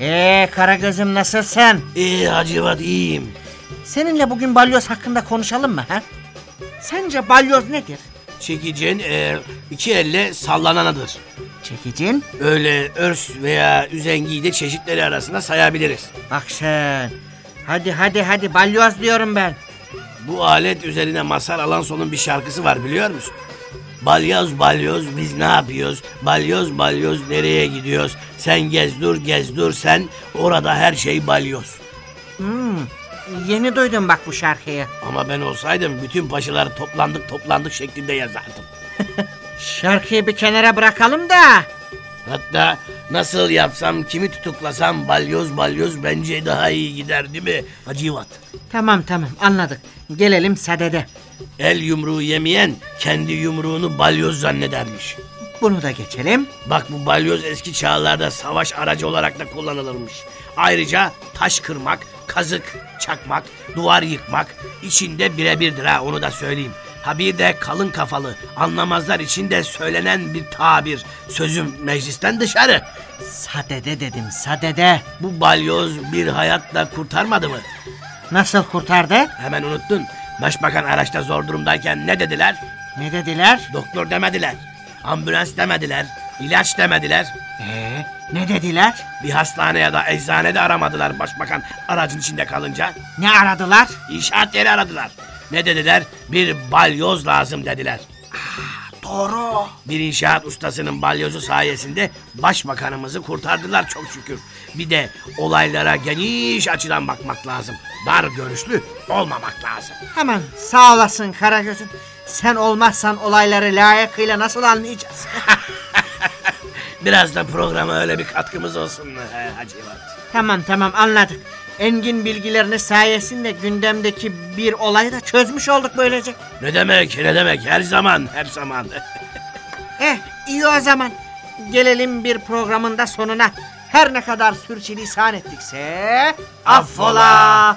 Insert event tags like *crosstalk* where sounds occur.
Ee Karagöz'üm nasılsın? İyi Hacivat iyiyim. Seninle bugün balyoz hakkında konuşalım mı ha? Sence balyoz nedir? Çekicin e, iki elle sallananadır. Çekicin? Öyle örs veya üzengiyi de çeşitleri arasında sayabiliriz. Bak sen. Hadi hadi hadi balyoz diyorum ben. Bu alet üzerine Mazhar Alanson'un bir şarkısı var biliyor musun? Balyoz balyoz biz ne yapıyoruz? Balyoz balyoz nereye gidiyoruz? Sen gez dur gez dur sen orada her şey balyoz. Hmm, yeni duydum bak bu şarkıyı. Ama ben olsaydım bütün paşalar toplandık toplandık şeklinde yazardım. *laughs* Şarkıyı bir kenara bırakalım da. Hatta nasıl yapsam kimi tutuklasam balyoz balyoz bence daha iyi gider değil mi Hacivat? Tamam tamam anladık. Gelelim sadede. El yumruğu yemeyen kendi yumruğunu balyoz zannedermiş. Bunu da geçelim. Bak bu balyoz eski çağlarda savaş aracı olarak da kullanılırmış. Ayrıca taş kırmak, kazık çakmak, duvar yıkmak içinde birebirdir ha onu da söyleyeyim. Ha bir de kalın kafalı, anlamazlar için de söylenen bir tabir. Sözüm meclisten dışarı. Sadede dedim sadede. Bu balyoz bir hayatla kurtarmadı mı? Nasıl kurtardı? Hemen unuttun. Başbakan araçta zor durumdayken ne dediler? Ne dediler? Doktor demediler. Ambulans demediler. ilaç demediler. Ee, ne dediler? Bir hastane ya da eczane de aramadılar başbakan aracın içinde kalınca. Ne aradılar? İnşaat yeri aradılar. Ne dediler? Bir balyoz lazım dediler. Doğru. Bir inşaat ustasının balyozu sayesinde başbakanımızı kurtardılar çok şükür. Bir de olaylara geniş açıdan bakmak lazım. Dar görüşlü olmamak lazım. Hemen sağ olasın Karagöz'üm. Sen olmazsan olayları layıkıyla nasıl anlayacağız? *laughs* Biraz da programa öyle bir katkımız olsun he, Hacı Evat. tamam tamam anladık. Engin bilgilerini sayesinde gündemdeki bir olayı da çözmüş olduk böylece. Ne demek ne demek her zaman her zaman. *laughs* Eh iyi o zaman. Gelelim bir programın da sonuna. Her ne kadar sürçülisan ettikse affola.